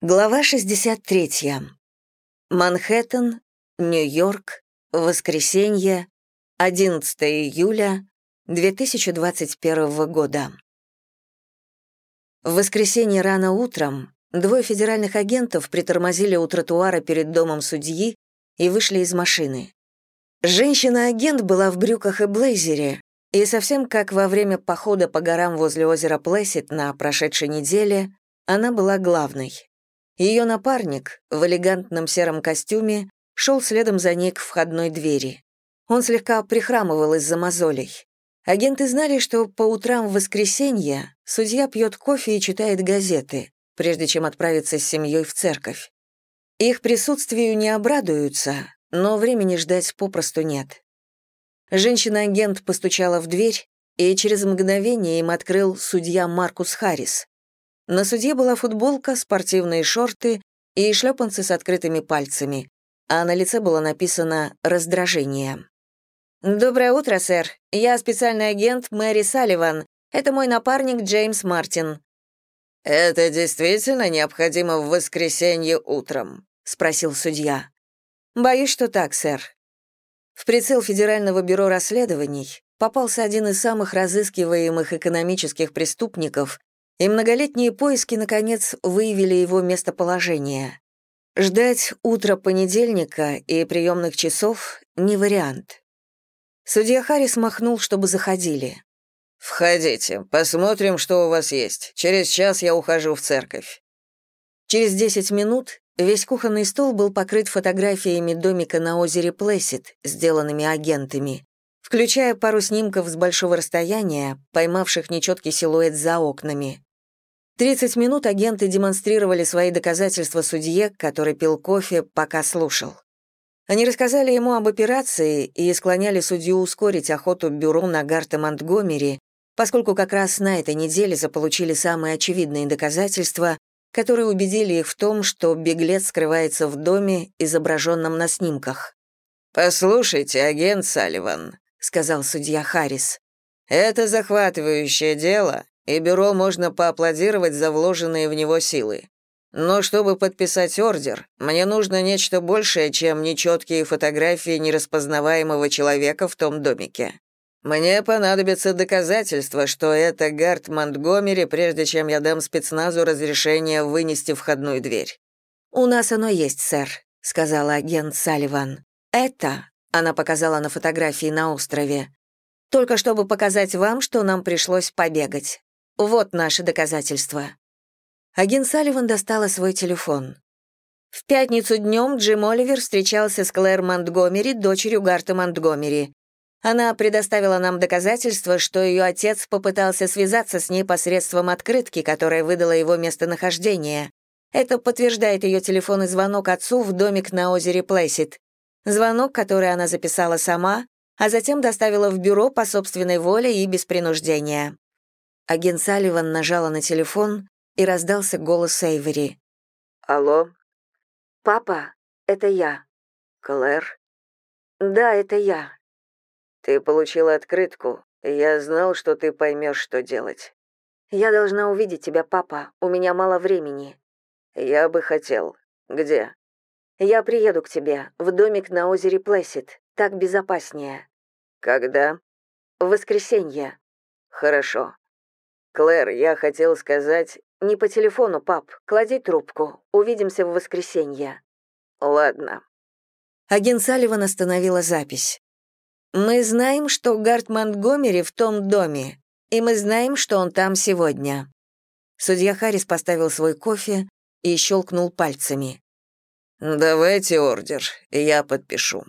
Глава 63. Манхэттен, Нью-Йорк, воскресенье, 11 июля 2021 года. В воскресенье рано утром двое федеральных агентов притормозили у тротуара перед домом судьи и вышли из машины. Женщина-агент была в брюках и блейзере, и совсем как во время похода по горам возле озера Плэссид на прошедшей неделе, она была главной. Ее напарник в элегантном сером костюме шел следом за ней к входной двери. Он слегка прихрамывал из-за мозолей. Агенты знали, что по утрам в воскресенье судья пьет кофе и читает газеты, прежде чем отправиться с семьей в церковь. Их присутствию не обрадуются, но времени ждать попросту нет. Женщина-агент постучала в дверь, и через мгновение им открыл судья Маркус Харрис. На судье была футболка, спортивные шорты и шлепанцы с открытыми пальцами, а на лице было написано «раздражение». «Доброе утро, сэр. Я специальный агент Мэри Салливан. Это мой напарник Джеймс Мартин». «Это действительно необходимо в воскресенье утром?» — спросил судья. «Боюсь, что так, сэр». В прицел Федерального бюро расследований попался один из самых разыскиваемых экономических преступников, и многолетние поиски, наконец, выявили его местоположение. Ждать утра понедельника и приемных часов — не вариант. Судья Харрис махнул, чтобы заходили. «Входите, посмотрим, что у вас есть. Через час я ухожу в церковь». Через 10 минут весь кухонный стол был покрыт фотографиями домика на озере Плэссид, сделанными агентами, включая пару снимков с большого расстояния, поймавших нечеткий силуэт за окнами. 30 минут агенты демонстрировали свои доказательства судье, который пил кофе, пока слушал. Они рассказали ему об операции и склоняли судью ускорить охоту бюро на Гарта Монтгомери, поскольку как раз на этой неделе заполучили самые очевидные доказательства, которые убедили их в том, что беглец скрывается в доме, изображенном на снимках. «Послушайте, агент Салливан», — сказал судья Харрис, «это захватывающее дело, и бюро можно поаплодировать за вложенные в него силы. Но чтобы подписать ордер, мне нужно нечто большее, чем нечеткие фотографии нераспознаваемого человека в том домике. Мне понадобится доказательство, что это Гарт Монтгомери, прежде чем я дам спецназу разрешение вынести входную дверь. «У нас оно есть, сэр», — сказала агент Салливан. «Это», — она показала на фотографии на острове, «только чтобы показать вам, что нам пришлось побегать. Вот наши доказательства». Агент Салливан достала свой телефон. В пятницу днем Джим Оливер встречался с Клэр Монтгомери, дочерью Гарта Монтгомери. Она предоставила нам доказательства, что ее отец попытался связаться с ней посредством открытки, которая выдала его местонахождение. Это подтверждает ее телефонный звонок отцу в домик на озере Плэссид. Звонок, который она записала сама, а затем доставила в бюро по собственной воле и без принуждения. Агент Салливан нажала на телефон, и раздался голос Эйвери. «Алло?» «Папа, это я». «Клэр?» «Да, это я». «Ты получила открытку. Я знал, что ты поймешь, что делать». «Я должна увидеть тебя, папа. У меня мало времени». «Я бы хотел. Где?» «Я приеду к тебе, в домик на озере Плэссид. Так безопаснее». «Когда?» «В воскресенье». «Хорошо. Клэр, я хотел сказать...» «Не по телефону, пап. Клади трубку. Увидимся в воскресенье». «Ладно». Агент Салливан остановила запись. «Мы знаем, что Гарт Монтгомери в том доме, и мы знаем, что он там сегодня». Судья Харрис поставил свой кофе и щелкнул пальцами. «Давайте ордер, я подпишу».